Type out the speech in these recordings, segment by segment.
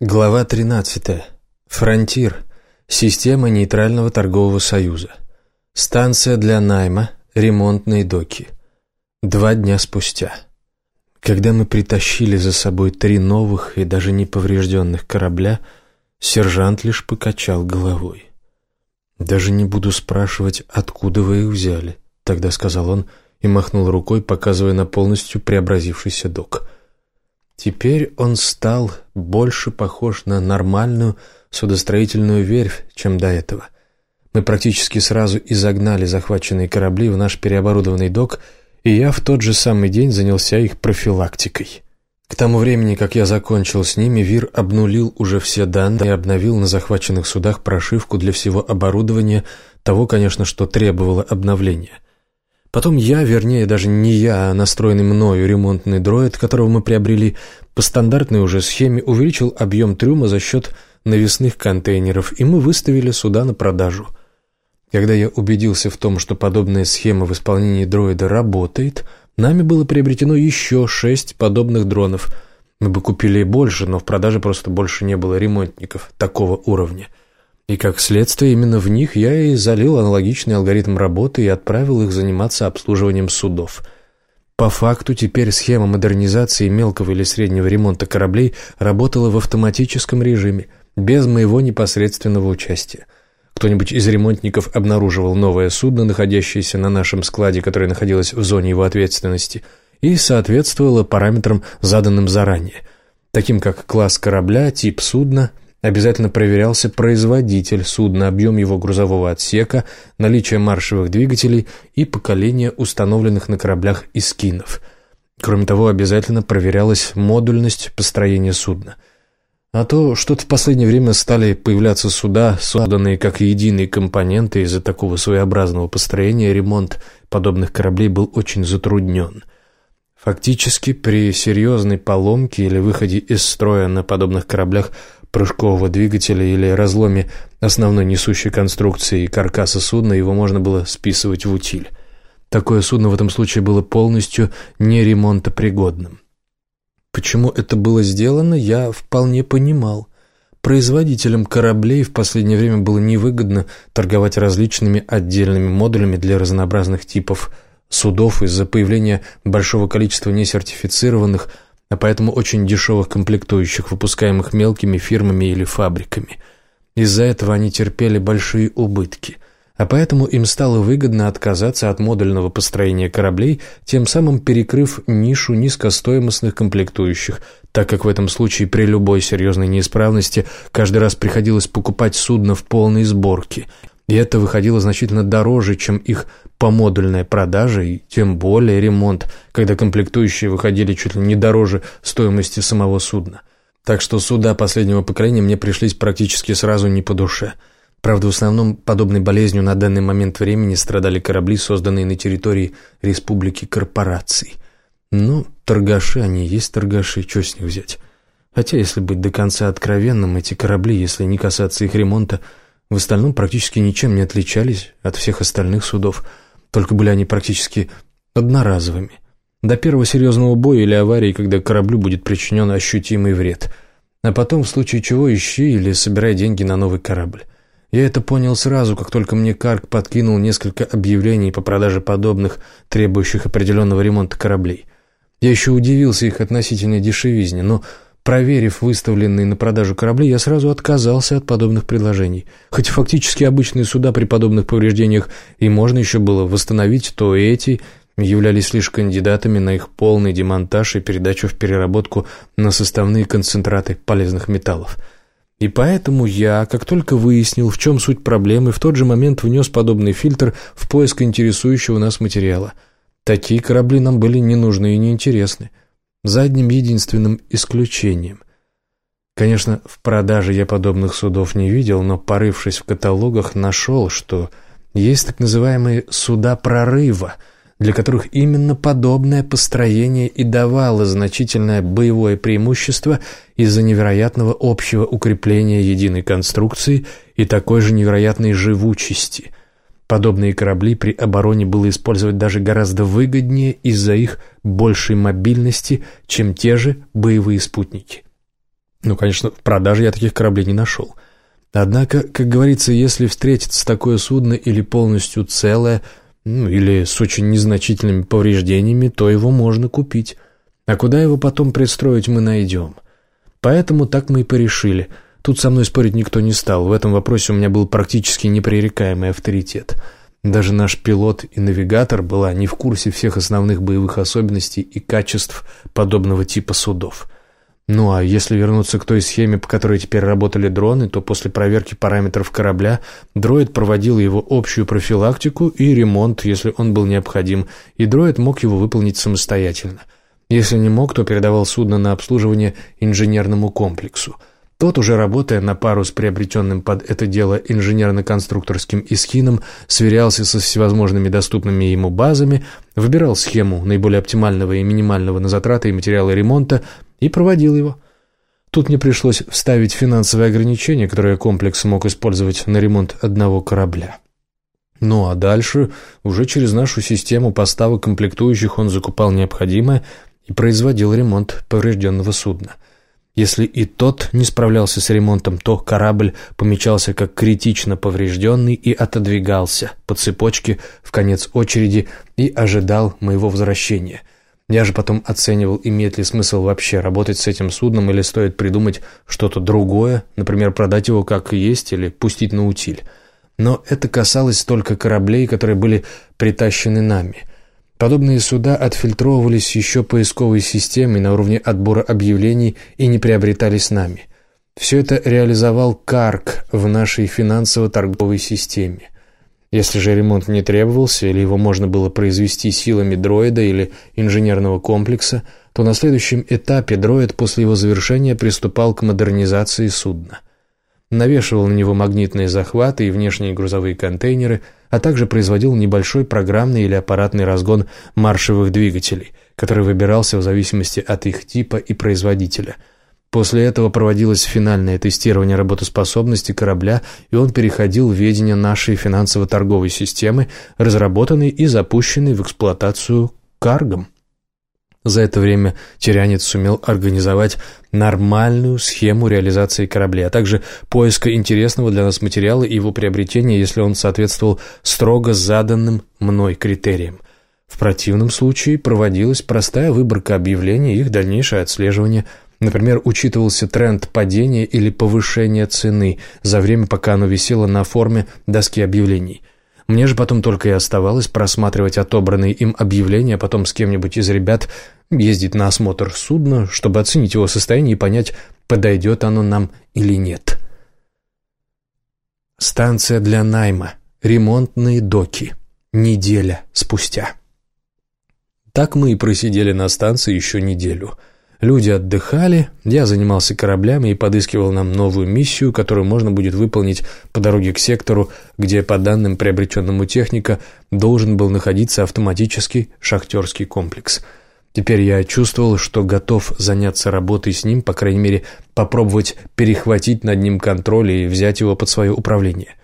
Глава 13. Фронтир. Система нейтрального торгового союза. Станция для найма. Ремонтные доки. Два дня спустя. Когда мы притащили за собой три новых и даже неповрежденных корабля, сержант лишь покачал головой. «Даже не буду спрашивать, откуда вы их взяли», — тогда сказал он и махнул рукой, показывая на полностью преобразившийся док — Теперь он стал больше похож на нормальную судостроительную верфь, чем до этого. Мы практически сразу изогнали захваченные корабли в наш переоборудованный док, и я в тот же самый день занялся их профилактикой. К тому времени, как я закончил с ними, ВИР обнулил уже все данные и обновил на захваченных судах прошивку для всего оборудования, того, конечно, что требовало обновления. Потом я, вернее, даже не я, а настроенный мною ремонтный дроид, которого мы приобрели, по стандартной уже схеме увеличил объем трюма за счет навесных контейнеров, и мы выставили суда на продажу. Когда я убедился в том, что подобная схема в исполнении дроида работает, нами было приобретено еще шесть подобных дронов. Мы бы купили больше, но в продаже просто больше не было ремонтников такого уровня. И как следствие именно в них я и залил аналогичный алгоритм работы и отправил их заниматься обслуживанием судов. По факту теперь схема модернизации мелкого или среднего ремонта кораблей работала в автоматическом режиме, без моего непосредственного участия. Кто-нибудь из ремонтников обнаруживал новое судно, находящееся на нашем складе, которое находилось в зоне его ответственности, и соответствовало параметрам, заданным заранее, таким как класс корабля, тип судна – Обязательно проверялся производитель судна, объем его грузового отсека, наличие маршевых двигателей и поколение установленных на кораблях искинов. Кроме того, обязательно проверялась модульность построения судна. А то что-то в последнее время стали появляться суда, созданные как единые компоненты из-за такого своеобразного построения, ремонт подобных кораблей был очень затруднен. Фактически, при серьезной поломке или выходе из строя на подобных кораблях прыжкового двигателя или разломе основной несущей конструкции и каркаса судна его можно было списывать в утиль. Такое судно в этом случае было полностью неремонтопригодным. Почему это было сделано, я вполне понимал. Производителям кораблей в последнее время было невыгодно торговать различными отдельными модулями для разнообразных типов судов из-за появления большого количества несертифицированных, а поэтому очень дешевых комплектующих, выпускаемых мелкими фирмами или фабриками. Из-за этого они терпели большие убытки, а поэтому им стало выгодно отказаться от модульного построения кораблей, тем самым перекрыв нишу низкостоимостных комплектующих, так как в этом случае при любой серьезной неисправности каждый раз приходилось покупать судно в полной сборке – и это выходило значительно дороже, чем их помодульная продажа и тем более ремонт, когда комплектующие выходили чуть ли не дороже стоимости самого судна. Так что суда последнего поколения мне пришлись практически сразу не по душе. Правда, в основном подобной болезнью на данный момент времени страдали корабли, созданные на территории республики корпораций. Ну, торгаши они есть торгаши, что с них взять? Хотя, если быть до конца откровенным, эти корабли, если не касаться их ремонта, в остальном практически ничем не отличались от всех остальных судов, только были они практически одноразовыми. До первого серьезного боя или аварии, когда кораблю будет причинен ощутимый вред. А потом, в случае чего, ищи или собирай деньги на новый корабль. Я это понял сразу, как только мне Карк подкинул несколько объявлений по продаже подобных, требующих определенного ремонта кораблей. Я еще удивился их относительной дешевизне, но Проверив выставленные на продажу корабли, я сразу отказался от подобных предложений. Хоть фактически обычные суда при подобных повреждениях и можно еще было восстановить, то эти являлись лишь кандидатами на их полный демонтаж и передачу в переработку на составные концентраты полезных металлов. И поэтому я, как только выяснил, в чем суть проблемы, в тот же момент внес подобный фильтр в поиск интересующего нас материала. Такие корабли нам были не нужны и неинтересны за одним единственным исключением. Конечно, в продаже я подобных судов не видел, но, порывшись в каталогах, нашел, что есть так называемые «суда прорыва», для которых именно подобное построение и давало значительное боевое преимущество из-за невероятного общего укрепления единой конструкции и такой же невероятной живучести – Подобные корабли при обороне было использовать даже гораздо выгоднее из-за их большей мобильности, чем те же боевые спутники. Ну, конечно, в продаже я таких кораблей не нашел. Однако, как говорится, если встретится такое судно или полностью целое, ну, или с очень незначительными повреждениями, то его можно купить. А куда его потом пристроить, мы найдем. Поэтому так мы и порешили. Тут со мной спорить никто не стал. В этом вопросе у меня был практически непререкаемый авторитет. Даже наш пилот и навигатор была не в курсе всех основных боевых особенностей и качеств подобного типа судов. Ну а если вернуться к той схеме, по которой теперь работали дроны, то после проверки параметров корабля дроид проводил его общую профилактику и ремонт, если он был необходим, и дроид мог его выполнить самостоятельно – если не мог, то передавал судно на обслуживание инженерному комплексу. Тот, уже работая на пару с приобретенным под это дело инженерно-конструкторским эскином, сверялся со всевозможными доступными ему базами, выбирал схему наиболее оптимального и минимального на затраты и материалы ремонта и проводил его. Тут мне пришлось вставить финансовые ограничения, которые комплекс мог использовать на ремонт одного корабля. Ну а дальше, уже через нашу систему поставок комплектующих он закупал необходимое и производил ремонт поврежденного судна. Если и тот не справлялся с ремонтом, то корабль помечался как критично поврежденный и отодвигался по цепочке в конец очереди и ожидал моего возвращения. Я же потом оценивал, имеет ли смысл вообще работать с этим судном или стоит придумать что-то другое, например, продать его как есть или пустить на утиль. Но это касалось только кораблей, которые были притащены нами – Подобные суда отфильтровывались еще поисковой системой на уровне отбора объявлений и не приобретались нами. Все это реализовал КАРК в нашей финансово-торговой системе. Если же ремонт не требовался или его можно было произвести силами дроида или инженерного комплекса, то на следующем этапе дроид после его завершения приступал к модернизации судна. Навешивал на него магнитные захваты и внешние грузовые контейнеры – а также производил небольшой программный или аппаратный разгон маршевых двигателей, который выбирался в зависимости от их типа и производителя. После этого проводилось финальное тестирование работоспособности корабля, и он переходил в ведение нашей финансово-торговой системы, разработанной и запущенной в эксплуатацию каргом. За это время Терянец сумел организовать нормальную схему реализации корабля, а также поиска интересного для нас материала и его приобретения, если он соответствовал строго заданным мной критериям. В противном случае проводилась простая выборка объявлений и их дальнейшее отслеживание. Например, учитывался тренд падения или повышения цены за время, пока оно висело на форме доски объявлений – мне же потом только и оставалось просматривать отобранные им объявления, а потом с кем-нибудь из ребят ездить на осмотр судна, чтобы оценить его состояние и понять, подойдет оно нам или нет. Станция для найма. Ремонтные доки. Неделя спустя. Так мы и просидели на станции еще неделю – Люди отдыхали, я занимался кораблями и подыскивал нам новую миссию, которую можно будет выполнить по дороге к сектору, где, по данным приобретенному техника, должен был находиться автоматический шахтерский комплекс. Теперь я чувствовал, что готов заняться работой с ним, по крайней мере, попробовать перехватить над ним контроль и взять его под свое управление.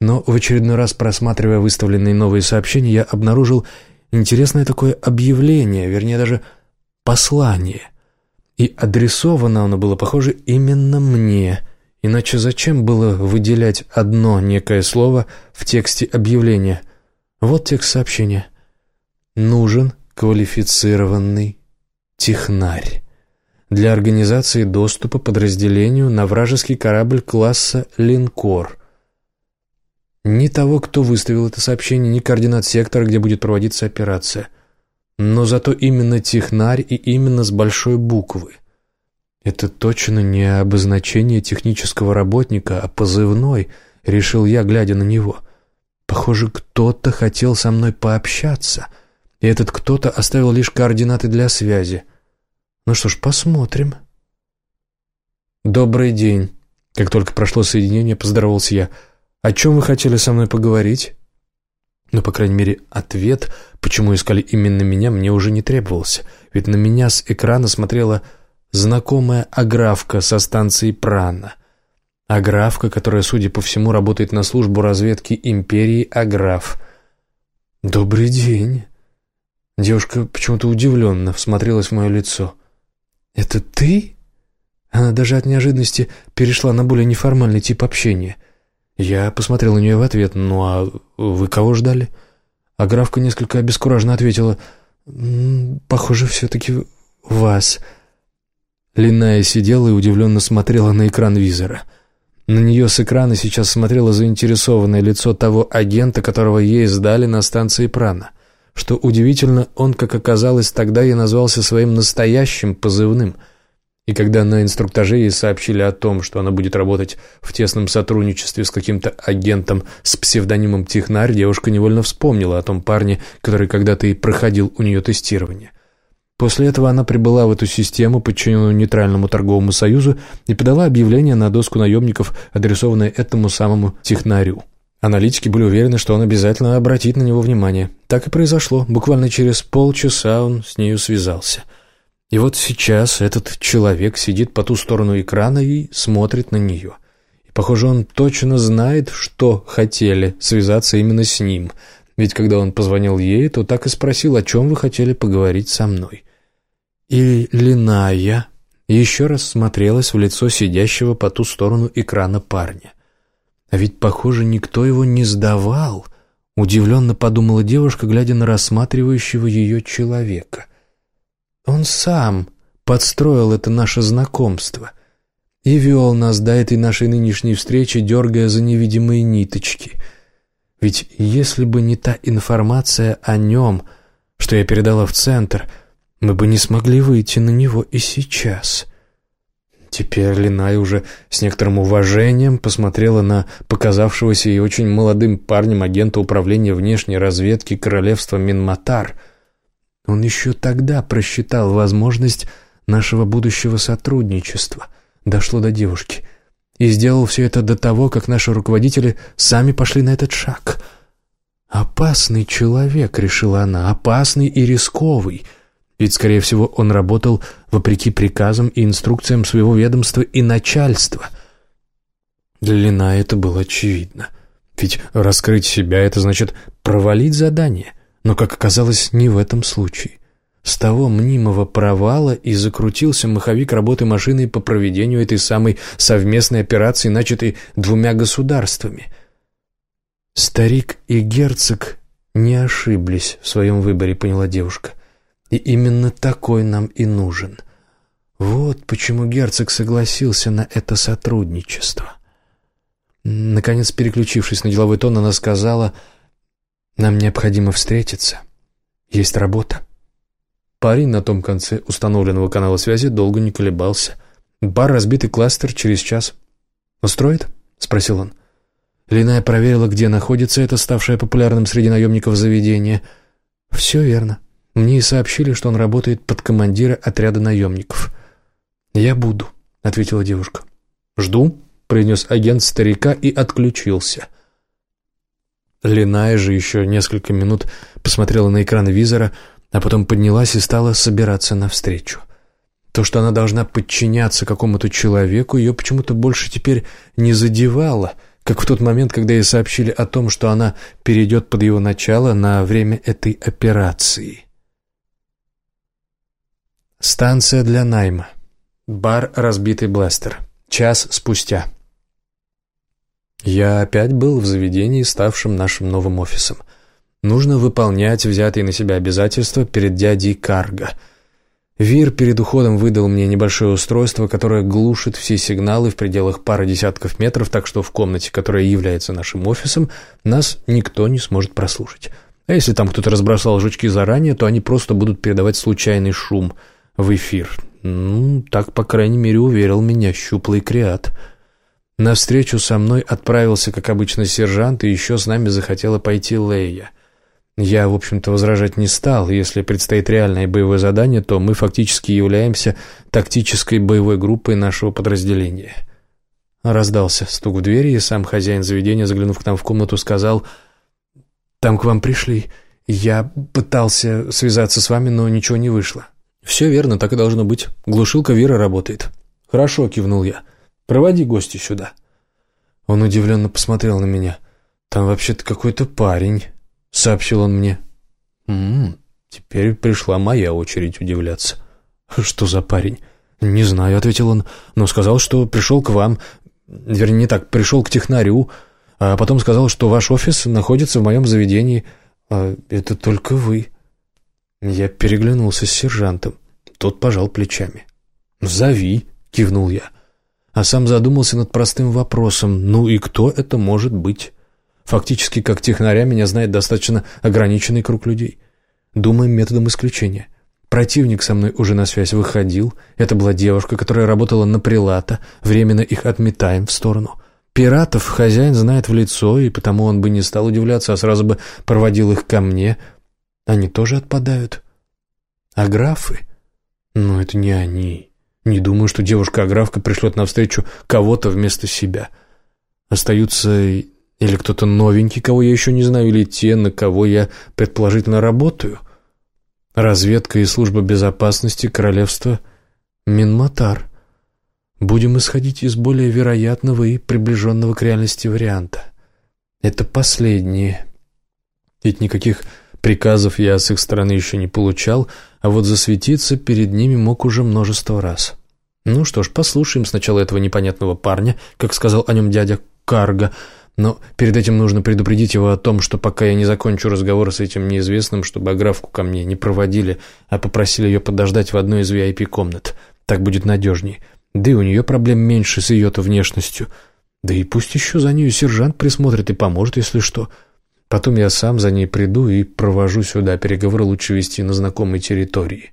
Но в очередной раз, просматривая выставленные новые сообщения, я обнаружил интересное такое объявление, вернее даже послание – и адресовано оно было, похоже, именно мне. Иначе зачем было выделять одно некое слово в тексте объявления? Вот текст сообщения. «Нужен квалифицированный технарь» для организации доступа подразделению на вражеский корабль класса «Линкор». Ни того, кто выставил это сообщение, ни координат сектора, где будет проводиться операция – но зато именно технарь и именно с большой буквы. Это точно не обозначение технического работника, а позывной, решил я, глядя на него. Похоже, кто-то хотел со мной пообщаться, и этот кто-то оставил лишь координаты для связи. Ну что ж, посмотрим. «Добрый день». Как только прошло соединение, поздоровался я. «О чем вы хотели со мной поговорить?» Но, по крайней мере, ответ, почему искали именно меня, мне уже не требовался. Ведь на меня с экрана смотрела знакомая Аграфка со станции Прана. Аграфка, которая, судя по всему, работает на службу разведки империи Аграф. «Добрый день!» Девушка почему-то удивленно всмотрелась в мое лицо. «Это ты?» Она даже от неожиданности перешла на более неформальный тип общения. Я посмотрел на нее в ответ. «Ну а вы кого ждали?» А графка несколько обескураженно ответила. «Похоже, все-таки вас». Линая сидела и удивленно смотрела на экран визора. На нее с экрана сейчас смотрело заинтересованное лицо того агента, которого ей сдали на станции Прана. Что удивительно, он, как оказалось, тогда и назвался своим настоящим позывным. И когда на инструктаже ей сообщили о том, что она будет работать в тесном сотрудничестве с каким-то агентом с псевдонимом Технарь, девушка невольно вспомнила о том парне, который когда-то и проходил у нее тестирование. После этого она прибыла в эту систему, подчиненную нейтральному торговому союзу, и подала объявление на доску наемников, адресованное этому самому технарю. Аналитики были уверены, что он обязательно обратит на него внимание. Так и произошло. Буквально через полчаса он с нею связался. И вот сейчас этот человек сидит по ту сторону экрана и смотрит на нее. И, похоже, он точно знает, что хотели связаться именно с ним. Ведь когда он позвонил ей, то так и спросил, о чем вы хотели поговорить со мной. И Линая еще раз смотрелась в лицо сидящего по ту сторону экрана парня. А ведь, похоже, никто его не сдавал, удивленно подумала девушка, глядя на рассматривающего ее человека. Он сам подстроил это наше знакомство и вел нас до этой нашей нынешней встречи, дергая за невидимые ниточки. Ведь если бы не та информация о нем, что я передала в центр — мы бы не смогли выйти на него и сейчас. Теперь Линай уже с некоторым уважением посмотрела на показавшегося ей очень молодым парнем агента управления внешней разведки королевства Минматар. Он еще тогда просчитал возможность нашего будущего сотрудничества. Дошло до девушки. И сделал все это до того, как наши руководители сами пошли на этот шаг. «Опасный человек», — решила она, — «опасный и рисковый». Ведь, скорее всего, он работал вопреки приказам и инструкциям своего ведомства и начальства. Для Лина это было очевидно. Ведь раскрыть себя — это значит провалить задание. Но, как оказалось, не в этом случае. С того мнимого провала и закрутился маховик работы машины по проведению этой самой совместной операции, начатой двумя государствами. Старик и герцог не ошиблись в своем выборе, поняла девушка. И именно такой нам и нужен. Вот почему герцог согласился на это сотрудничество. Наконец, переключившись на деловой тон, она сказала, «Нам необходимо встретиться. Есть работа». Парень на том конце установленного канала связи долго не колебался. «Бар «Разбитый кластер» через час. «Устроит?» — спросил он. Линая проверила, где находится это ставшее популярным среди наемников заведение. «Все верно. Мне и сообщили, что он работает под командира отряда наемников. «Я буду», — ответила девушка. «Жду», — произнес агент старика и отключился. Линая же еще несколько минут посмотрела на экран визора, а потом поднялась и стала собираться навстречу. То, что она должна подчиняться какому-то человеку, ее почему-то больше теперь не задевало, как в тот момент, когда ей сообщили о том, что она перейдет под его начало на время этой операции. Станция для найма. Бар «Разбитый бластер». Час спустя. Я опять был в заведении, ставшем нашим новым офисом. Нужно выполнять взятые на себя обязательства перед дядей Карго. Вир перед уходом выдал мне небольшое устройство, которое глушит все сигналы в пределах пары десятков метров, так что в комнате, которая является нашим офисом, нас никто не сможет прослушать. А если там кто-то разбросал жучки заранее, то они просто будут передавать случайный шум – в эфир. Ну, так, по крайней мере, уверил меня щуплый креат. На встречу со мной отправился, как обычно, сержант, и еще с нами захотела пойти Лея. Я, в общем-то, возражать не стал. Если предстоит реальное боевое задание, то мы фактически являемся тактической боевой группой нашего подразделения. Раздался стук в двери, и сам хозяин заведения, заглянув к нам в комнату, сказал «Там к вам пришли. Я пытался связаться с вами, но ничего не вышло». «Все верно, так и должно быть. Глушилка Вера работает». «Хорошо», — кивнул я. «Проводи гостя сюда». Он удивленно посмотрел на меня. «Там вообще-то какой-то парень», — сообщил он мне. «М-м, теперь пришла моя очередь удивляться». «Что за парень?» «Не знаю», — ответил он, — «но сказал, что пришел к вам. Вернее, не так, пришел к технарю, а потом сказал, что ваш офис находится в моем заведении. А это только вы». Я переглянулся с сержантом. Тот пожал плечами. «Зови», — кивнул я. А сам задумался над простым вопросом. «Ну и кто это может быть?» Фактически, как технаря, меня знает достаточно ограниченный круг людей. Думаем методом исключения. Противник со мной уже на связь выходил. Это была девушка, которая работала на прилата. Временно их отметаем в сторону. Пиратов хозяин знает в лицо, и потому он бы не стал удивляться, а сразу бы проводил их ко мне. Они тоже отпадают. А графы? Ну, это не они. Не думаю, что девушка-аграфка пришлет навстречу кого-то вместо себя. Остаются или кто-то новенький, кого я еще не знаю, или те, на кого я предположительно работаю. Разведка и служба безопасности королевства Минматар. Будем исходить из более вероятного и приближенного к реальности варианта. Это последнее. Ведь никаких приказов я с их стороны еще не получал, а вот засветиться перед ними мог уже множество раз. Ну что ж, послушаем сначала этого непонятного парня, как сказал о нем дядя Карга, — но перед этим нужно предупредить его о том, что пока я не закончу разговор с этим неизвестным, чтобы аграфку ко мне не проводили, а попросили ее подождать в одной из VIP-комнат. Так будет надежней. Да и у нее проблем меньше с ее-то внешностью. Да и пусть еще за нею сержант присмотрит и поможет, если что. Потом я сам за ней приду и провожу сюда. Переговоры лучше вести на знакомой территории.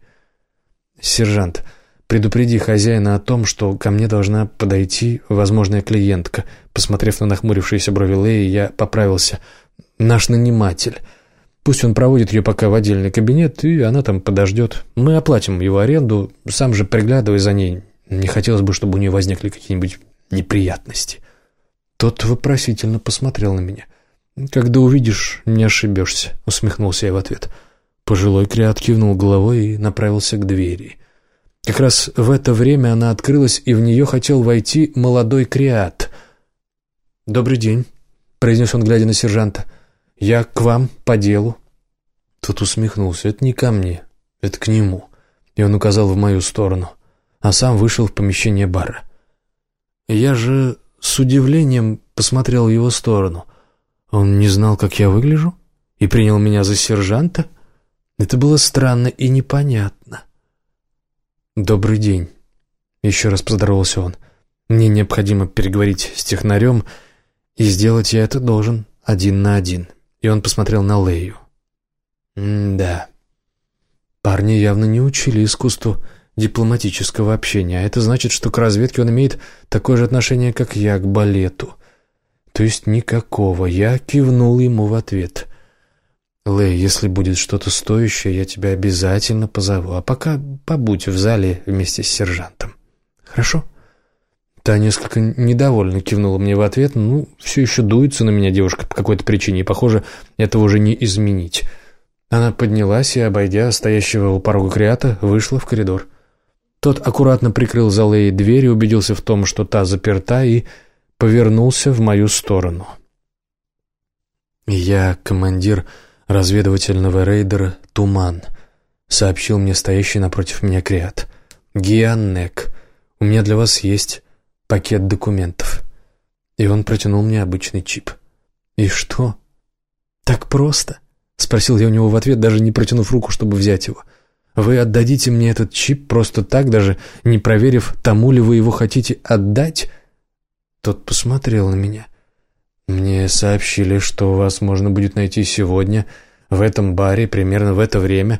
«Сержант, Предупреди хозяина о том, что ко мне должна подойти возможная клиентка. Посмотрев на нахмурившиеся брови Леи, я поправился. Наш наниматель. Пусть он проводит ее пока в отдельный кабинет, и она там подождет. Мы оплатим его аренду, сам же приглядывай за ней. Не хотелось бы, чтобы у нее возникли какие-нибудь неприятности. Тот вопросительно посмотрел на меня. «Когда увидишь, не ошибешься», — усмехнулся я в ответ. Пожилой креат кивнул головой и направился к двери. Как раз в это время она открылась, и в нее хотел войти молодой креат. «Добрый день», — произнес он, глядя на сержанта. «Я к вам по делу». Тот усмехнулся. «Это не ко мне, это к нему». И он указал в мою сторону, а сам вышел в помещение бара. Я же с удивлением посмотрел в его сторону. Он не знал, как я выгляжу, и принял меня за сержанта. Это было странно и непонятно. «Добрый день», — еще раз поздоровался он. «Мне необходимо переговорить с технарем, и сделать я это должен один на один». И он посмотрел на Лею. «Да, парни явно не учили искусству дипломатического общения, а это значит, что к разведке он имеет такое же отношение, как я к балету. То есть никакого. Я кивнул ему в ответ». «Лэй, если будет что-то стоящее, я тебя обязательно позову. А пока побудь в зале вместе с сержантом. Хорошо?» Та несколько недовольно кивнула мне в ответ. «Ну, все еще дуется на меня девушка по какой-то причине, и, похоже, этого уже не изменить». Она поднялась и, обойдя стоящего у порога Криата, вышла в коридор. Тот аккуратно прикрыл за Лэй дверь и убедился в том, что та заперта, и повернулся в мою сторону. «Я командир...» разведывательного рейдера «Туман», — сообщил мне стоящий напротив меня Криат. «Гианнек, у меня для вас есть пакет документов». И он протянул мне обычный чип. «И что?» «Так просто?» — спросил я у него в ответ, даже не протянув руку, чтобы взять его. «Вы отдадите мне этот чип просто так, даже не проверив, тому ли вы его хотите отдать?» Тот посмотрел на меня — «Мне сообщили, что вас можно будет найти сегодня, в этом баре, примерно в это время.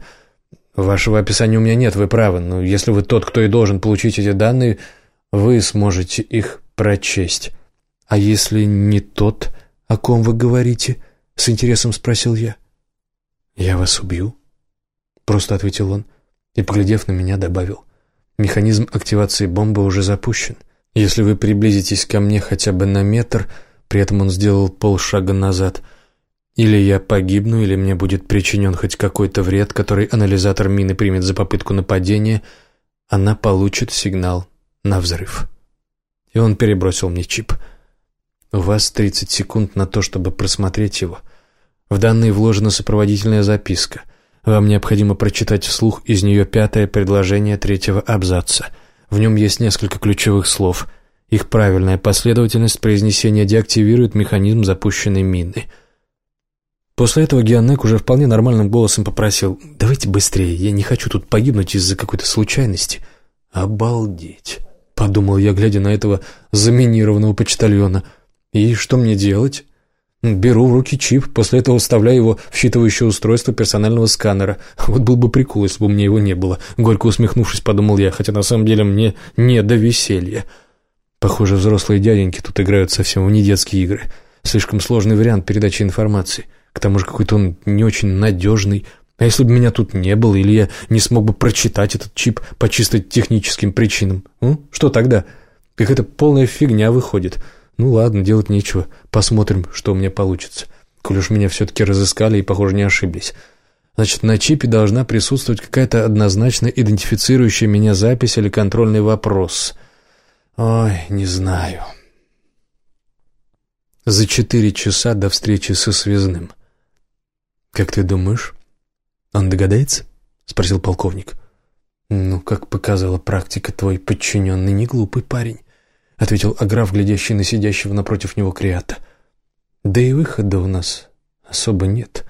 Вашего описания у меня нет, вы правы, но если вы тот, кто и должен получить эти данные, вы сможете их прочесть. А если не тот, о ком вы говорите?» — с интересом спросил я. «Я вас убью?» — просто ответил он и, поглядев на меня, добавил. «Механизм активации бомбы уже запущен. Если вы приблизитесь ко мне хотя бы на метр...» При этом он сделал полшага назад. Или я погибну, или мне будет причинен хоть какой-то вред, который анализатор мины примет за попытку нападения, она получит сигнал на взрыв. И он перебросил мне чип. У вас 30 секунд на то, чтобы просмотреть его. В данные вложена сопроводительная записка. Вам необходимо прочитать вслух из нее пятое предложение третьего абзаца. В нем есть несколько ключевых слов. Их правильная последовательность произнесения деактивирует механизм запущенной мины. После этого Геонек уже вполне нормальным голосом попросил «Давайте быстрее, я не хочу тут погибнуть из-за какой-то случайности». «Обалдеть!» — подумал я, глядя на этого заминированного почтальона. «И что мне делать?» Беру в руки чип, после этого вставляю его в считывающее устройство персонального сканера. Вот был бы прикол, если бы у меня его не было. Горько усмехнувшись, подумал я, хотя на самом деле мне не до веселья. Похоже, взрослые дяденьки тут играют совсем в недетские игры. Слишком сложный вариант передачи информации. К тому же какой-то он не очень надежный. А если бы меня тут не было, или я не смог бы прочитать этот чип по чисто техническим причинам? Ну, что тогда? Какая-то полная фигня выходит. Ну ладно, делать нечего. Посмотрим, что у меня получится. Коль уж меня все-таки разыскали и, похоже, не ошиблись. Значит, на чипе должна присутствовать какая-то однозначно идентифицирующая меня запись или контрольный вопрос. Ой, не знаю. За четыре часа до встречи со связным. «Как ты думаешь, он догадается?» — спросил полковник. «Ну, как показала практика, твой подчиненный не глупый парень. — ответил Аграф, глядящий на сидящего напротив него Криата. «Да и выхода у нас особо нет.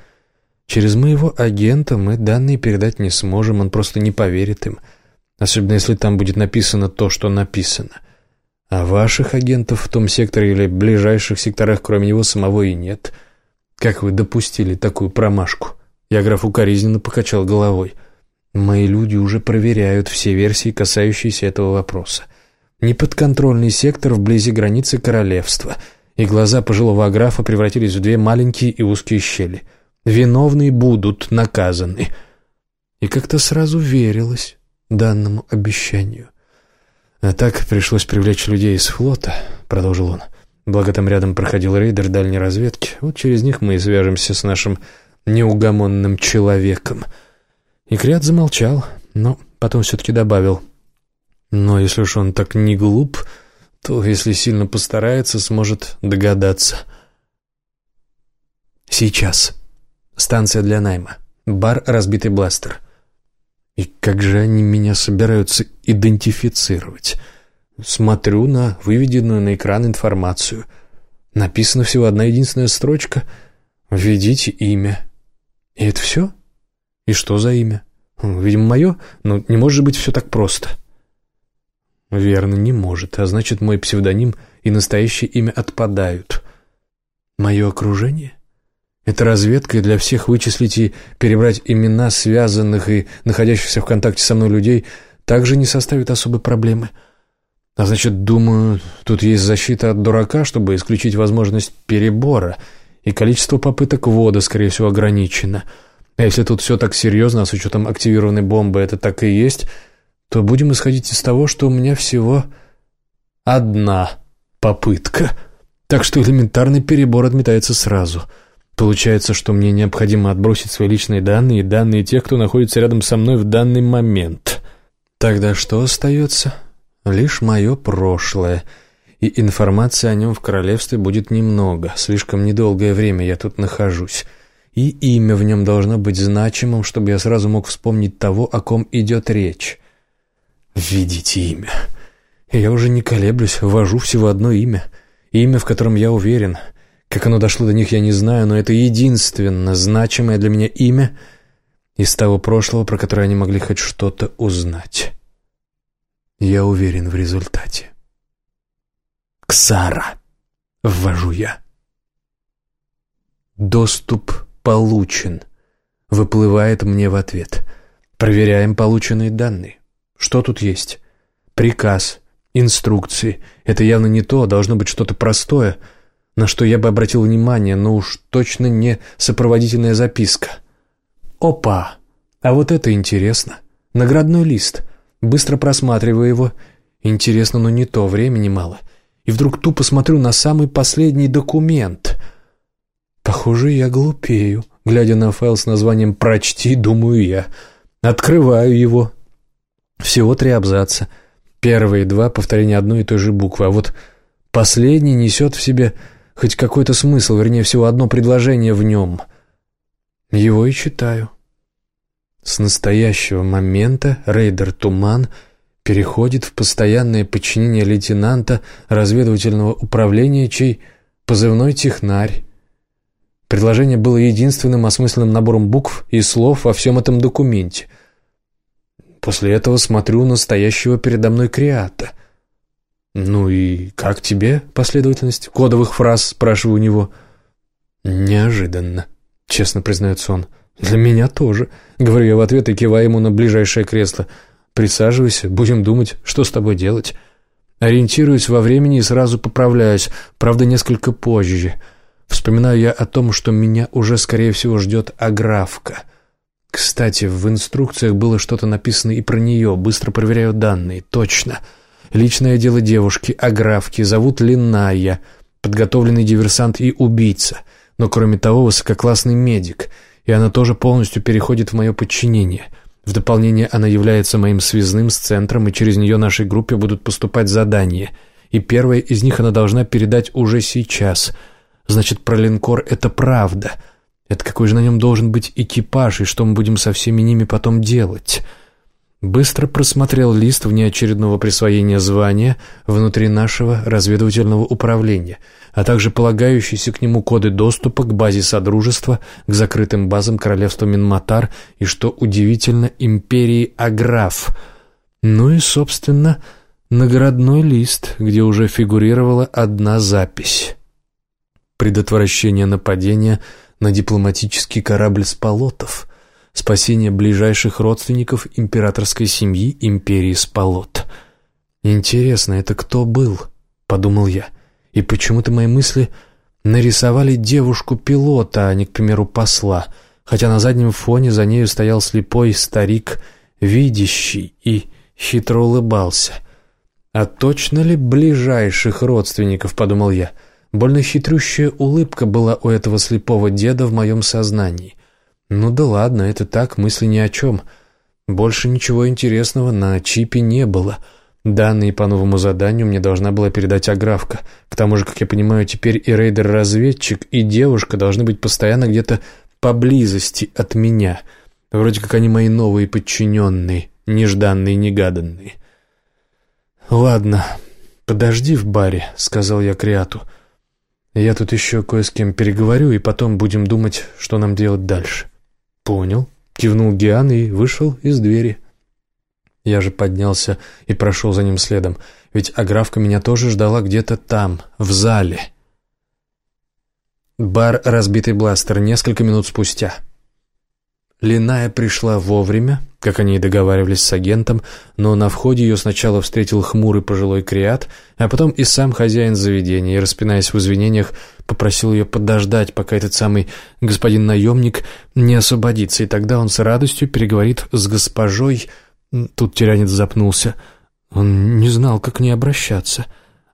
Через моего агента мы данные передать не сможем, он просто не поверит им, особенно если там будет написано то, что написано. А ваших агентов в том секторе или ближайших секторах, кроме него, самого и нет. Как вы допустили такую промашку?» Я граф укоризненно покачал головой. «Мои люди уже проверяют все версии, касающиеся этого вопроса неподконтрольный сектор вблизи границы королевства, и глаза пожилого аграфа превратились в две маленькие и узкие щели. Виновные будут наказаны. И как-то сразу верилось данному обещанию. «А так пришлось привлечь людей из флота», — продолжил он. «Благо там рядом проходил рейдер дальней разведки. Вот через них мы и свяжемся с нашим неугомонным человеком». И Крят замолчал, но потом все-таки добавил — но если уж он так не глуп, то, если сильно постарается, сможет догадаться. Сейчас. Станция для найма. Бар «Разбитый бластер». И как же они меня собираются идентифицировать? Смотрю на выведенную на экран информацию. Написана всего одна единственная строчка. «Введите имя». И это все? И что за имя? Видимо, мое, но не может быть все так просто. Верно, не может, а значит, мой псевдоним и настоящее имя отпадают. Мое окружение? Это разведка, и для всех вычислить и перебрать имена связанных и находящихся в контакте со мной людей также не составит особой проблемы. А значит, думаю, тут есть защита от дурака, чтобы исключить возможность перебора, и количество попыток ввода, скорее всего, ограничено. А если тут все так серьезно, а с учетом активированной бомбы это так и есть, то будем исходить из того, что у меня всего одна попытка. Так что элементарный перебор отметается сразу. Получается, что мне необходимо отбросить свои личные данные и данные тех, кто находится рядом со мной в данный момент. Тогда что остается? Лишь мое прошлое. И информации о нем в королевстве будет немного. Слишком недолгое время я тут нахожусь. И имя в нем должно быть значимым, чтобы я сразу мог вспомнить того, о ком идет речь. Введите имя. Я уже не колеблюсь, ввожу всего одно имя. Имя, в котором я уверен. Как оно дошло до них, я не знаю, но это единственно значимое для меня имя из того прошлого, про которое они могли хоть что-то узнать. Я уверен в результате. «Ксара!» — ввожу я. «Доступ получен», — выплывает мне в ответ. Проверяем полученные данные. Что тут есть? Приказ, инструкции. Это явно не то, должно быть что-то простое, на что я бы обратил внимание, но уж точно не сопроводительная записка. Опа! А вот это интересно. Наградной лист. Быстро просматриваю его. Интересно, но не то, времени мало. И вдруг тупо смотрю на самый последний документ. Похоже, я глупею. Глядя на файл с названием «Прочти», думаю я. Открываю его, всего три абзаца. Первые два — повторения одной и той же буквы, а вот последний несет в себе хоть какой-то смысл, вернее, всего одно предложение в нем. Его и читаю. С настоящего момента рейдер «Туман» переходит в постоянное подчинение лейтенанта разведывательного управления, чей позывной «Технарь». Предложение было единственным осмысленным набором букв и слов во всем этом документе. После этого смотрю на стоящего передо мной креата. «Ну и как тебе последовательность кодовых фраз?» – спрашиваю у него. «Неожиданно», — честно признается он. «Для меня тоже», — говорю я в ответ и киваю ему на ближайшее кресло. «Присаживайся, будем думать, что с тобой делать». Ориентируюсь во времени и сразу поправляюсь, правда, несколько позже. Вспоминаю я о том, что меня уже, скорее всего, ждет аграфка. Кстати, в инструкциях было что-то написано и про нее. Быстро проверяю данные. Точно. Личное дело девушки, аграфки, зовут Линая, подготовленный диверсант и убийца. Но, кроме того, высококлассный медик, и она тоже полностью переходит в мое подчинение — в дополнение она является моим связным с центром, и через нее нашей группе будут поступать задания. И первое из них она должна передать уже сейчас. Значит, про линкор — это правда. Это какой же на нем должен быть экипаж, и что мы будем со всеми ними потом делать?» Быстро просмотрел лист внеочередного присвоения звания внутри нашего разведывательного управления, а также полагающиеся к нему коды доступа к базе Содружества, к закрытым базам Королевства Минматар и, что удивительно, Империи Аграф. Ну и, собственно, наградной лист, где уже фигурировала одна запись. Предотвращение нападения на дипломатический корабль Сполотов — спасение ближайших родственников императорской семьи империи Спалот. «Интересно, это кто был?» — подумал я. И почему-то мои мысли нарисовали девушку-пилота, а не, к примеру, посла, хотя на заднем фоне за нею стоял слепой старик, видящий, и хитро улыбался. «А точно ли ближайших родственников?» — подумал я. Больно хитрющая улыбка была у этого слепого деда в моем сознании. Ну да ладно, это так, мысли ни о чем. Больше ничего интересного на чипе не было. Данные по новому заданию мне должна была передать Аграфка. К тому же, как я понимаю, теперь и рейдер-разведчик, и девушка должны быть постоянно где-то поблизости от меня. Вроде как они мои новые подчиненные, нежданные, негаданные. «Ладно, подожди в баре», — сказал я Криату. «Я тут еще кое с кем переговорю, и потом будем думать, что нам делать дальше». «Понял», — кивнул Гиан и вышел из двери. Я же поднялся и прошел за ним следом, ведь Аграфка меня тоже ждала где-то там, в зале. Бар «Разбитый бластер» несколько минут спустя. Линая пришла вовремя, как они и договаривались с агентом, но на входе ее сначала встретил хмурый пожилой креат, а потом и сам хозяин заведения, и, распинаясь в извинениях, попросил ее подождать, пока этот самый господин-наемник не освободится, и тогда он с радостью переговорит с госпожой... Тут тиранец запнулся. Он не знал, как к ней обращаться.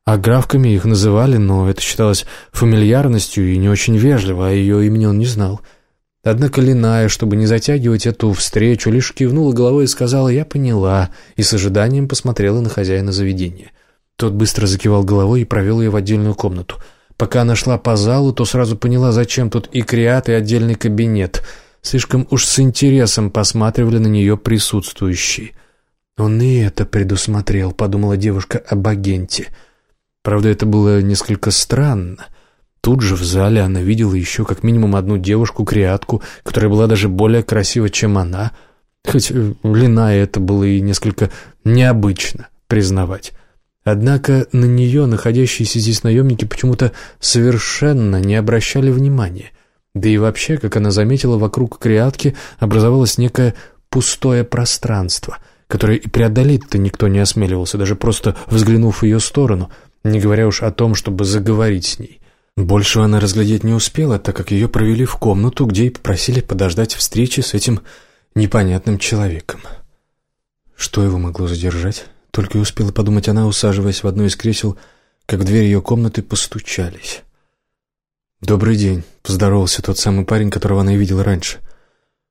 А графками их называли, но это считалось фамильярностью и не очень вежливо, а ее имени он не знал. — Однако Линая, чтобы не затягивать эту встречу, лишь кивнула головой и сказала «я поняла», и с ожиданием посмотрела на хозяина заведения. Тот быстро закивал головой и провел ее в отдельную комнату. Пока она шла по залу, то сразу поняла, зачем тут и креат, и отдельный кабинет. Слишком уж с интересом посматривали на нее присутствующие. «Он и это предусмотрел», — подумала девушка об агенте. Правда, это было несколько странно. Тут же в зале она видела еще как минимум одну девушку-креатку, которая была даже более красива, чем она. Хоть Лина это было и несколько необычно признавать. Однако на нее находящиеся здесь наемники почему-то совершенно не обращали внимания. Да и вообще, как она заметила, вокруг креатки образовалось некое пустое пространство, которое и преодолеть-то никто не осмеливался, даже просто взглянув в ее сторону, не говоря уж о том, чтобы заговорить с ней. Больше она разглядеть не успела, так как ее провели в комнату, где и попросили подождать встречи с этим непонятным человеком. Что его могло задержать? Только и успела подумать она, усаживаясь в одно из кресел, как в дверь ее комнаты постучались. «Добрый день», — поздоровался тот самый парень, которого она и видела раньше.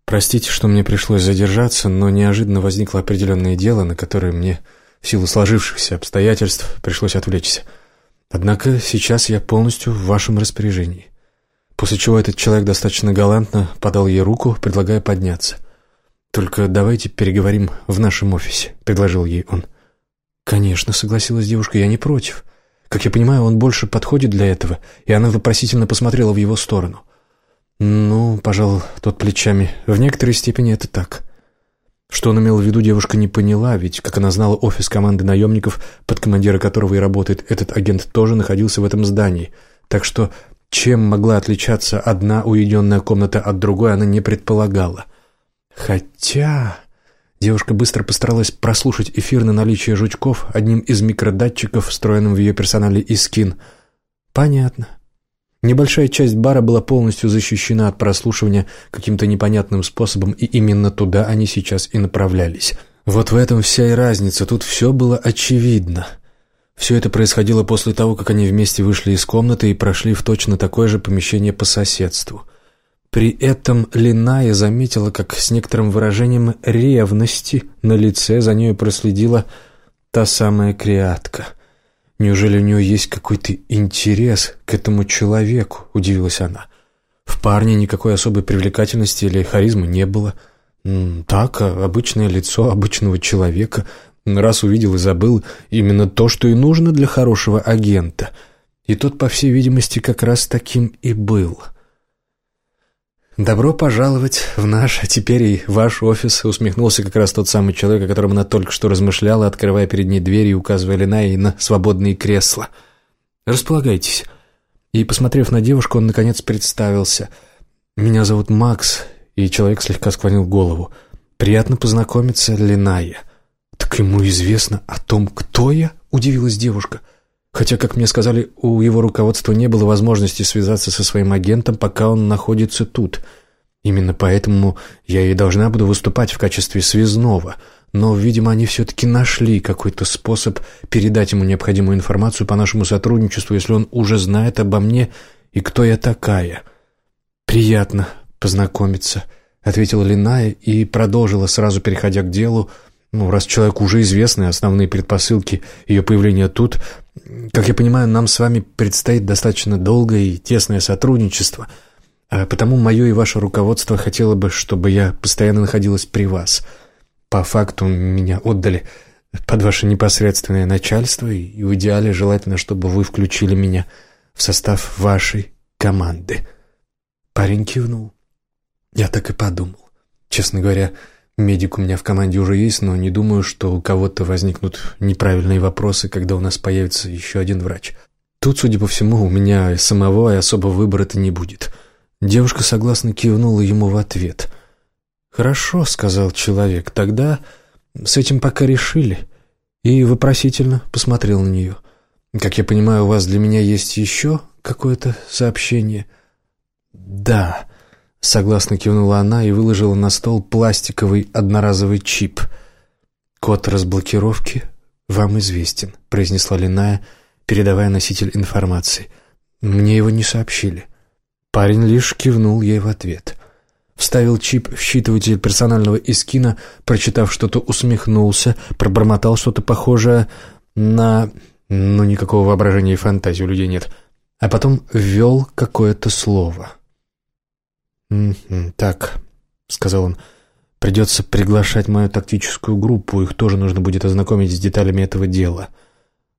«Простите, что мне пришлось задержаться, но неожиданно возникло определенное дело, на которое мне, в силу сложившихся обстоятельств, пришлось отвлечься». Однако сейчас я полностью в вашем распоряжении. После чего этот человек достаточно галантно подал ей руку, предлагая подняться. «Только давайте переговорим в нашем офисе», — предложил ей он. «Конечно», — согласилась девушка, — «я не против. Как я понимаю, он больше подходит для этого», и она вопросительно посмотрела в его сторону. «Ну, пожалуй, тот плечами. В некоторой степени это так». Что он имел в виду, девушка не поняла, ведь, как она знала, офис команды наемников, под командира которого и работает этот агент, тоже находился в этом здании. Так что чем могла отличаться одна уединенная комната от другой, она не предполагала. Хотя... Девушка быстро постаралась прослушать эфир на наличие жучков одним из микродатчиков, встроенным в ее персонале Искин. Понятно. Небольшая часть бара была полностью защищена от прослушивания каким-то непонятным способом, и именно туда они сейчас и направлялись. Вот в этом вся и разница, тут все было очевидно. Все это происходило после того, как они вместе вышли из комнаты и прошли в точно такое же помещение по соседству. При этом Линая заметила, как с некоторым выражением ревности на лице за нею проследила та самая креатка. «Неужели у нее есть какой-то интерес к этому человеку?» – удивилась она. В парне никакой особой привлекательности или харизмы не было. Так, а обычное лицо обычного человека. Раз увидел и забыл именно то, что и нужно для хорошего агента. И тот, по всей видимости, как раз таким и был – «Добро пожаловать в наш, а теперь и ваш офис», — усмехнулся как раз тот самый человек, о котором она только что размышляла, открывая перед ней дверь и указывая Ленае на свободные кресла. «Располагайтесь». И, посмотрев на девушку, он, наконец, представился. «Меня зовут Макс», и человек слегка склонил голову. «Приятно познакомиться, Леная». «Так ему известно о том, кто я?» — удивилась девушка. Хотя, как мне сказали, у его руководства не было возможности связаться со своим агентом, пока он находится тут. Именно поэтому я и должна буду выступать в качестве связного. Но, видимо, они все-таки нашли какой-то способ передать ему необходимую информацию по нашему сотрудничеству, если он уже знает обо мне и кто я такая. «Приятно познакомиться», — ответила Линая и продолжила, сразу переходя к делу, — ну, раз человеку уже известны основные предпосылки ее появления тут, как я понимаю, нам с вами предстоит достаточно долгое и тесное сотрудничество, а потому мое и ваше руководство хотело бы, чтобы я постоянно находилась при вас. По факту меня отдали под ваше непосредственное начальство, и в идеале желательно, чтобы вы включили меня в состав вашей команды. Парень кивнул. Я так и подумал. Честно говоря, Медик у меня в команде уже есть, но не думаю, что у кого-то возникнут неправильные вопросы, когда у нас появится еще один врач. Тут, судя по всему, у меня самого и особо выбора-то не будет. Девушка согласно кивнула ему в ответ. «Хорошо», — сказал человек, — «тогда с этим пока решили». И вопросительно посмотрел на нее. «Как я понимаю, у вас для меня есть еще какое-то сообщение?» «Да», Согласно кивнула она и выложила на стол пластиковый одноразовый чип. «Код разблокировки вам известен», — произнесла Линая, передавая носитель информации. «Мне его не сообщили». Парень лишь кивнул ей в ответ. Вставил чип в считыватель персонального искина, прочитав что-то, усмехнулся, пробормотал что-то похожее на... Ну, никакого воображения и фантазии у людей нет. А потом ввел какое-то слово. «Так», — сказал он, — «придется приглашать мою тактическую группу, их тоже нужно будет ознакомить с деталями этого дела.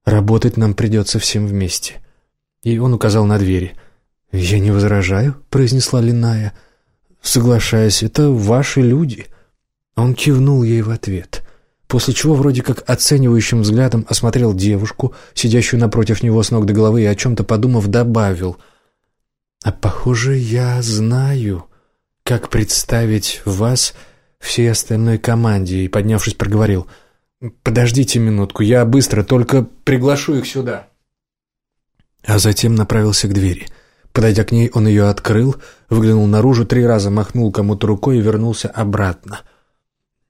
Работать нам придется всем вместе». И он указал на двери. «Я не возражаю», — произнесла Линая. «Соглашаюсь, это ваши люди». Он кивнул ей в ответ, после чего вроде как оценивающим взглядом осмотрел девушку, сидящую напротив него с ног до головы, и о чем-то подумав добавил — а похоже, я знаю, как представить вас всей остальной команде, и, поднявшись, проговорил. «Подождите минутку, я быстро, только приглашу их сюда». А затем направился к двери. Подойдя к ней, он ее открыл, выглянул наружу, три раза махнул кому-то рукой и вернулся обратно.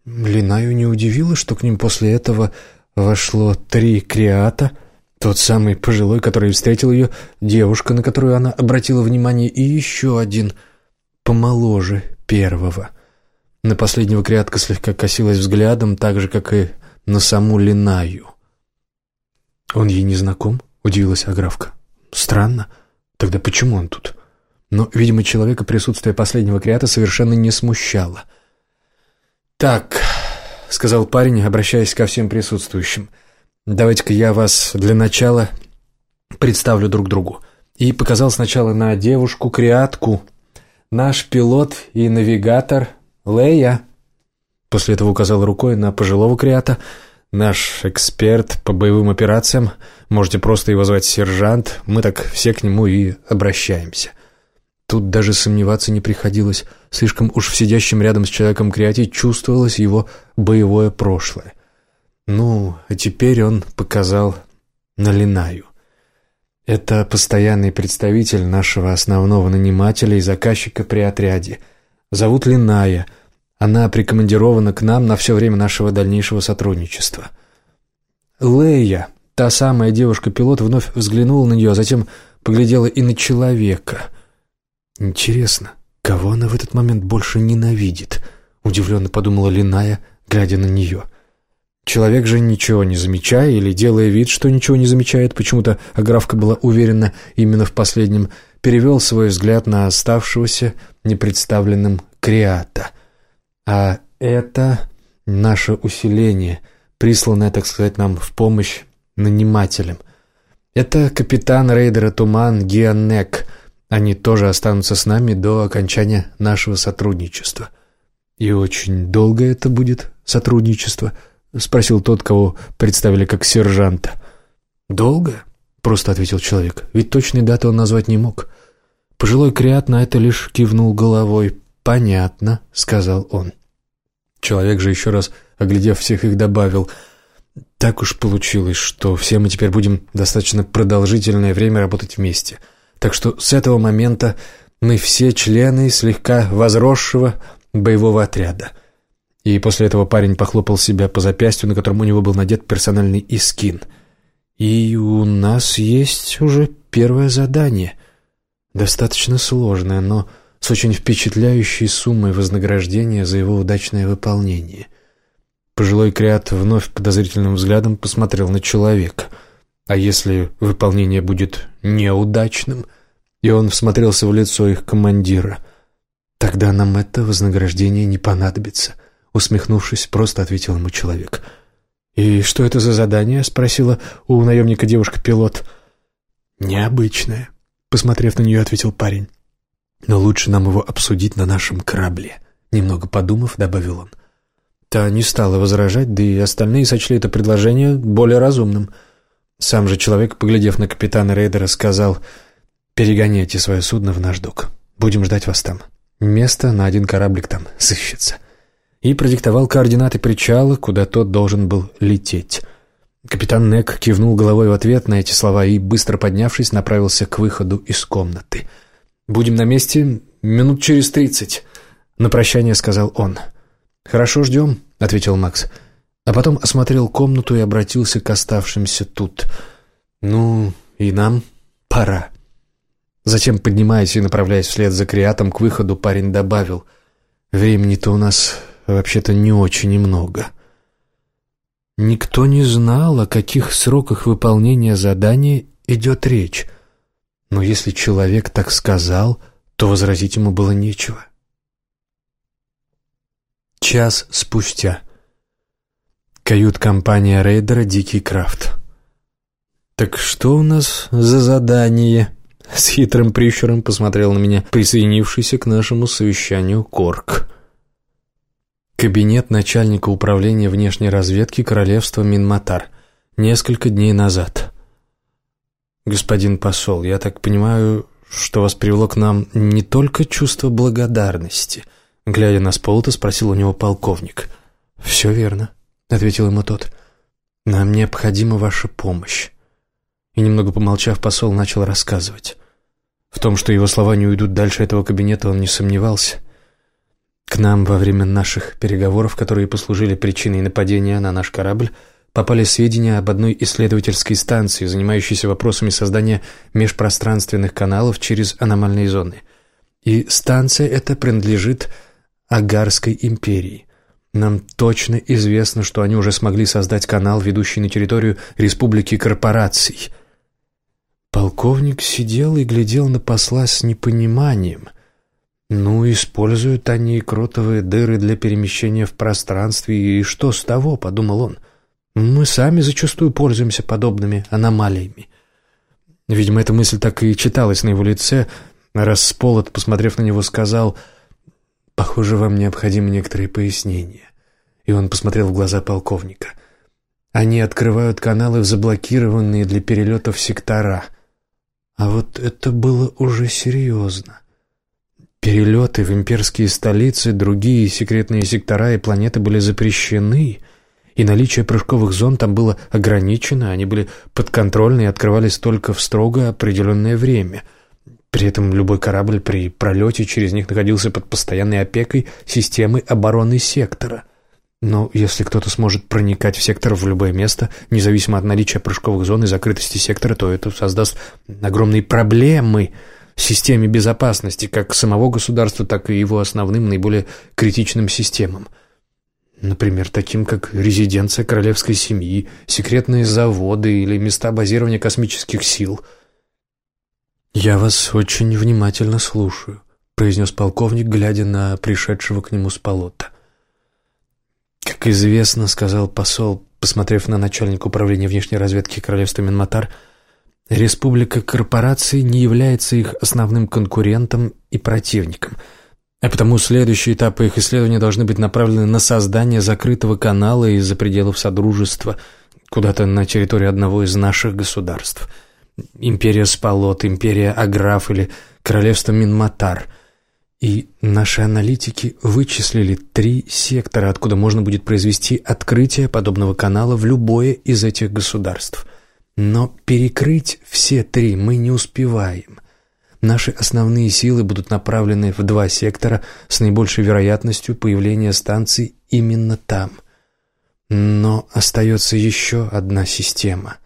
Линаю не удивило, что к ним после этого вошло три креата — тот самый пожилой, который встретил ее, девушка, на которую она обратила внимание, и еще один, помоложе первого. На последнего крятка слегка косилась взглядом, так же, как и на саму Линаю. «Он ей не знаком?» — удивилась Аграфка. «Странно. Тогда почему он тут?» Но, видимо, человека присутствие последнего креата совершенно не смущало. «Так», — сказал парень, обращаясь ко всем присутствующим, — давайте-ка я вас для начала представлю друг другу». И показал сначала на девушку-креатку, наш пилот и навигатор Лея. После этого указал рукой на пожилого креата, наш эксперт по боевым операциям, можете просто его звать сержант, мы так все к нему и обращаемся. Тут даже сомневаться не приходилось, слишком уж в сидящем рядом с человеком креате чувствовалось его боевое прошлое. Ну, а теперь он показал на Линаю. Это постоянный представитель нашего основного нанимателя и заказчика при отряде. Зовут Линая. Она прикомандирована к нам на все время нашего дальнейшего сотрудничества. Лея, та самая девушка-пилот, вновь взглянула на нее, а затем поглядела и на человека. Интересно, кого она в этот момент больше ненавидит? Удивленно подумала Линая, глядя на нее. Человек же, ничего не замечая или делая вид, что ничего не замечает, почему-то Аграфка была уверена именно в последнем, перевел свой взгляд на оставшегося непредставленным Криата. А это наше усиление, присланное, так сказать, нам в помощь нанимателям. Это капитан рейдера «Туман» Гианнек. Они тоже останутся с нами до окончания нашего сотрудничества. И очень долго это будет сотрудничество –— спросил тот, кого представили как сержанта. «Долго?» — просто ответил человек. Ведь точной даты он назвать не мог. Пожилой креат на это лишь кивнул головой. «Понятно», — сказал он. Человек же еще раз, оглядев всех их, добавил. «Так уж получилось, что все мы теперь будем достаточно продолжительное время работать вместе. Так что с этого момента мы все члены слегка возросшего боевого отряда». И после этого парень похлопал себя по запястью, на котором у него был надет персональный искин. «И у нас есть уже первое задание. Достаточно сложное, но с очень впечатляющей суммой вознаграждения за его удачное выполнение». Пожилой креат вновь подозрительным взглядом посмотрел на человека. «А если выполнение будет неудачным?» И он всмотрелся в лицо их командира. «Тогда нам это вознаграждение не понадобится». Усмехнувшись, просто ответил ему человек. «И что это за задание?» — спросила у наемника девушка-пилот. «Необычное», — посмотрев на нее, ответил парень. «Но лучше нам его обсудить на нашем корабле», — немного подумав, добавил он. Та не стала возражать, да и остальные сочли это предложение более разумным. Сам же человек, поглядев на капитана рейдера, сказал «Перегоняйте свое судно в наш док. Будем ждать вас там. Место на один кораблик там сыщется» и продиктовал координаты причала, куда тот должен был лететь. Капитан Нек кивнул головой в ответ на эти слова и, быстро поднявшись, направился к выходу из комнаты. «Будем на месте минут через тридцать», — на прощание сказал он. «Хорошо, ждем», — ответил Макс. А потом осмотрел комнату и обратился к оставшимся тут. «Ну, и нам пора». Затем, поднимаясь и направляясь вслед за Криатом к выходу, парень добавил. «Времени-то у нас вообще-то не очень много. Никто не знал, о каких сроках выполнения задания идет речь. Но если человек так сказал, то возразить ему было нечего. Час спустя. Кают-компания рейдера «Дикий Крафт». «Так что у нас за задание?» С хитрым прищуром посмотрел на меня присоединившийся к нашему совещанию Корк. Кабинет начальника управления внешней разведки королевства Минматар. Несколько дней назад. Господин посол, я так понимаю, что вас привело к нам не только чувство благодарности. Глядя на Сполота, спросил у него полковник. «Все верно», — ответил ему тот. «Нам необходима ваша помощь». И немного помолчав, посол начал рассказывать. В том, что его слова не уйдут дальше этого кабинета, он не сомневался. К нам во время наших переговоров, которые послужили причиной нападения на наш корабль, попали сведения об одной исследовательской станции, занимающейся вопросами создания межпространственных каналов через аномальные зоны. И станция эта принадлежит Агарской империи. Нам точно известно, что они уже смогли создать канал, ведущий на территорию Республики Корпораций. Полковник сидел и глядел на посла с непониманием – ну, используют они кротовые дыры для перемещения в пространстве, и что с того, подумал он. Мы сами зачастую пользуемся подобными аномалиями. Видимо, эта мысль так и читалась на его лице, раз Полот, посмотрев на него, сказал, «Похоже, вам необходимы некоторые пояснения». И он посмотрел в глаза полковника. «Они открывают каналы в заблокированные для перелетов сектора». А вот это было уже серьезно. Перелеты в имперские столицы, другие секретные сектора и планеты были запрещены — и наличие прыжковых зон там было ограничено, они были подконтрольны и открывались только в строго определенное время. При этом любой корабль при пролете через них находился под постоянной опекой системы обороны сектора. Но если кто-то сможет проникать в сектор в любое место, независимо от наличия прыжковых зон и закрытости сектора, то это создаст огромные проблемы системе безопасности как самого государства, так и его основным наиболее критичным системам – Например, таким как резиденция королевской семьи, секретные заводы или места базирования космических сил. «Я вас очень внимательно слушаю», — произнес полковник, глядя на пришедшего к нему с полота. «Как известно, — сказал посол, посмотрев на начальника управления внешней разведки королевства Минматар, — республика корпораций не является их основным конкурентом и противником — а потому следующие этапы их исследования должны быть направлены на создание закрытого канала из-за пределов Содружества, куда-то на территорию одного из наших государств. Империя Спалот, Империя Аграф или Королевство Минматар. И наши аналитики вычислили три сектора, откуда можно будет произвести открытие подобного канала в любое из этих государств. Но перекрыть все три мы не успеваем. Наши основные силы будут направлены в два сектора с наибольшей вероятностью появления станций именно там. Но остается еще одна система.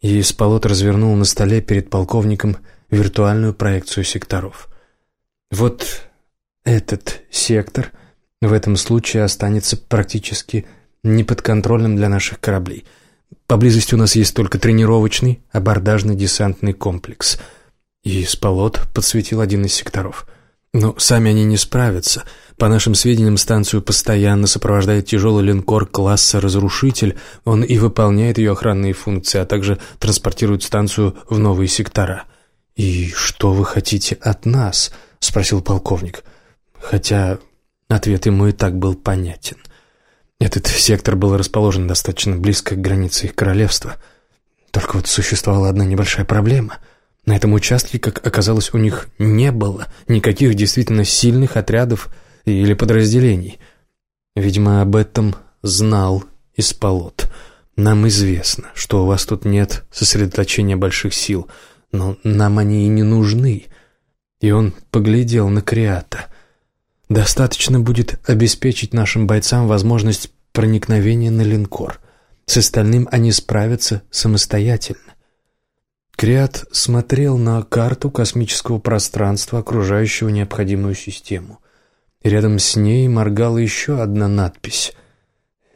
И развернул на столе перед полковником виртуальную проекцию секторов. Вот этот сектор в этом случае останется практически неподконтрольным для наших кораблей. Поблизости у нас есть только тренировочный абордажный десантный комплекс — и Спалот подсветил один из секторов. Но сами они не справятся. По нашим сведениям, станцию постоянно сопровождает тяжелый линкор класса «Разрушитель». Он и выполняет ее охранные функции, а также транспортирует станцию в новые сектора. «И что вы хотите от нас?» — спросил полковник. Хотя ответ ему и так был понятен. Этот сектор был расположен достаточно близко к границе их королевства. Только вот существовала одна небольшая проблема — на этом участке, как оказалось, у них не было никаких действительно сильных отрядов или подразделений. Видимо, об этом знал Исполот. Нам известно, что у вас тут нет сосредоточения больших сил, но нам они и не нужны. И он поглядел на Криата. Достаточно будет обеспечить нашим бойцам возможность проникновения на линкор. С остальным они справятся самостоятельно. Криат смотрел на карту космического пространства, окружающего необходимую систему. рядом с ней моргала еще одна надпись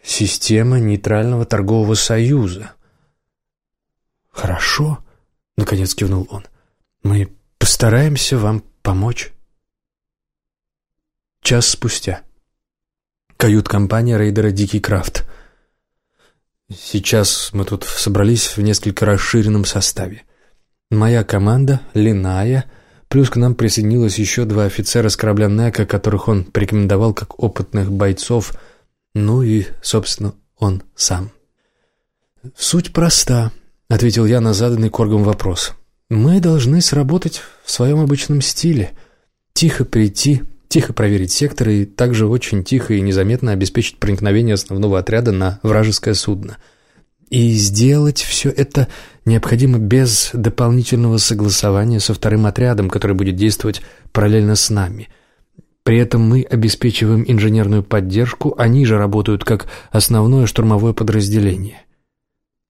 «Система нейтрального торгового союза». «Хорошо», — наконец кивнул он. «Мы постараемся вам помочь». Час спустя. Кают-компания рейдера «Дикий Крафт». Сейчас мы тут собрались в несколько расширенном составе. Моя команда, Линая, плюс к нам присоединилось еще два офицера с корабля Нека, которых он порекомендовал как опытных бойцов, ну и, собственно, он сам. «Суть проста», — ответил я на заданный Коргом вопрос. «Мы должны сработать в своем обычном стиле. Тихо прийти, тихо проверить секторы и также очень тихо и незаметно обеспечить проникновение основного отряда на вражеское судно». И сделать все это необходимо без дополнительного согласования со вторым отрядом, который будет действовать параллельно с нами. При этом мы обеспечиваем инженерную поддержку, они же работают как основное штурмовое подразделение.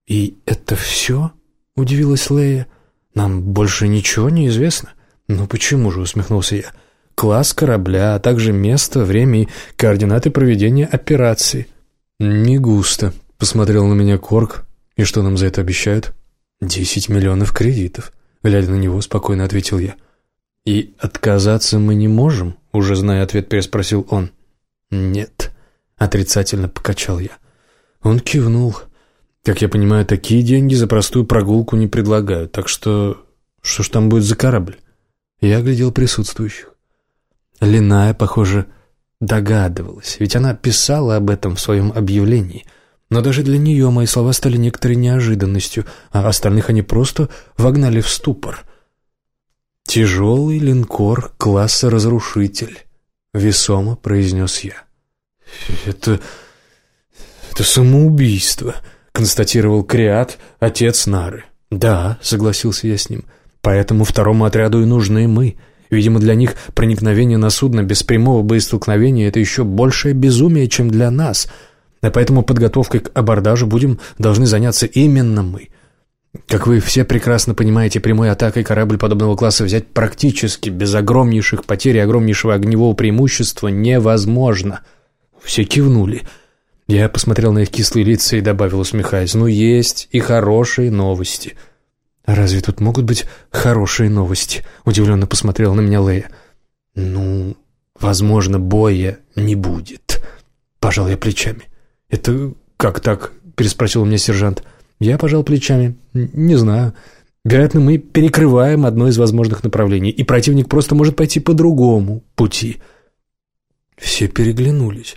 «И это все?» — удивилась Лея. «Нам больше ничего не известно?» «Ну почему же?» — усмехнулся я. «Класс корабля, а также место, время и координаты проведения операции». «Не густо», Посмотрел на меня Корк. И что нам за это обещают? Десять миллионов кредитов. Глядя на него, спокойно ответил я. И отказаться мы не можем? Уже зная ответ, переспросил он. Нет. Отрицательно покачал я. Он кивнул. Как я понимаю, такие деньги за простую прогулку не предлагают, так что что ж там будет за корабль? Я глядел присутствующих. Линая, похоже, догадывалась, ведь она писала об этом в своем объявлении. Но даже для нее мои слова стали некоторой неожиданностью, а остальных они просто вогнали в ступор. «Тяжелый линкор класса «Разрушитель», — весомо произнес я. «Это... это самоубийство», — констатировал Криат, отец Нары. «Да», — согласился я с ним, — «поэтому второму отряду и нужны мы». Видимо, для них проникновение на судно без прямого боестолкновения – это еще большее безумие, чем для нас. А поэтому подготовкой к абордажу будем должны заняться именно мы. Как вы все прекрасно понимаете, прямой атакой корабль подобного класса взять практически без огромнейших потерь и огромнейшего огневого преимущества невозможно. Все кивнули. Я посмотрел на их кислые лица и добавил, усмехаясь, «Ну, есть и хорошие новости». «Разве тут могут быть хорошие новости?» — удивленно посмотрел на меня Лея. «Ну, возможно, боя не будет», — пожал я плечами. «Это как так?» — переспросил у меня сержант. Я пожал плечами. «Не знаю. Вероятно, мы перекрываем одно из возможных направлений, и противник просто может пойти по другому пути». Все переглянулись,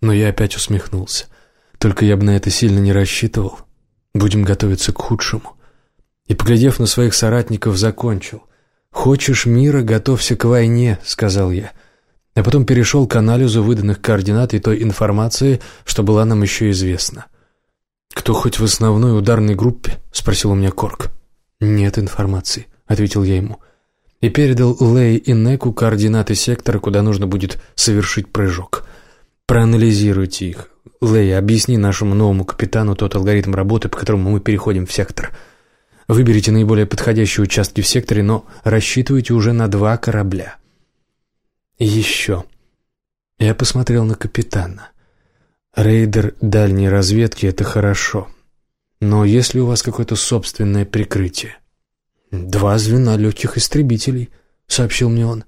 но я опять усмехнулся. Только я бы на это сильно не рассчитывал. Будем готовиться к худшему и, поглядев на своих соратников, закончил. «Хочешь мира, готовься к войне», — сказал я. А потом перешел к анализу выданных координат и той информации, что была нам еще известна. «Кто хоть в основной ударной группе?» — спросил у меня Корк. «Нет информации», — ответил я ему. И передал Лэй и Неку координаты сектора, куда нужно будет совершить прыжок. «Проанализируйте их. Лэй, объясни нашему новому капитану тот алгоритм работы, по которому мы переходим в сектор». Выберите наиболее подходящие участки в секторе, но рассчитывайте уже на два корабля. еще. Я посмотрел на капитана. Рейдер дальней разведки — это хорошо. Но если у вас какое-то собственное прикрытие? Два звена легких истребителей, — сообщил мне он.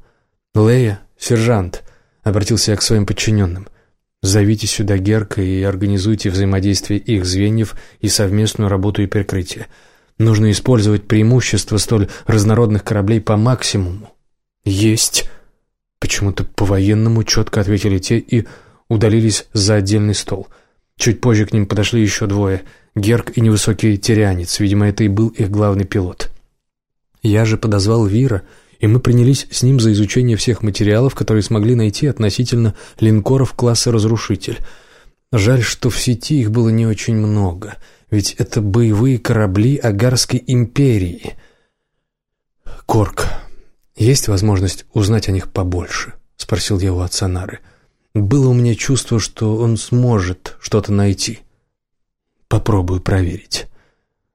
Лея, сержант, — обратился я к своим подчиненным. Зовите сюда Герка и организуйте взаимодействие их звеньев и совместную работу и прикрытие. Нужно использовать преимущество столь разнородных кораблей по максимуму. Есть. Почему-то по-военному четко ответили те и удалились за отдельный стол. Чуть позже к ним подошли еще двое. Герк и невысокий тирианец. Видимо, это и был их главный пилот. Я же подозвал Вира, и мы принялись с ним за изучение всех материалов, которые смогли найти относительно линкоров класса «Разрушитель». Жаль, что в сети их было не очень много — ведь это боевые корабли Агарской империи. Корк, есть возможность узнать о них побольше? Спросил я у отца Нары. Было у меня чувство, что он сможет что-то найти. Попробую проверить.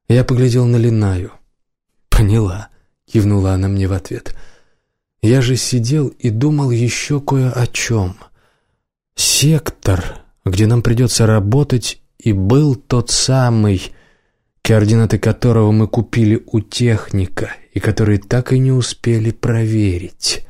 Я поглядел на Линаю. Поняла, кивнула она мне в ответ. Я же сидел и думал еще кое о чем. Сектор, где нам придется работать и был тот самый, координаты которого мы купили у техника и который так и не успели проверить.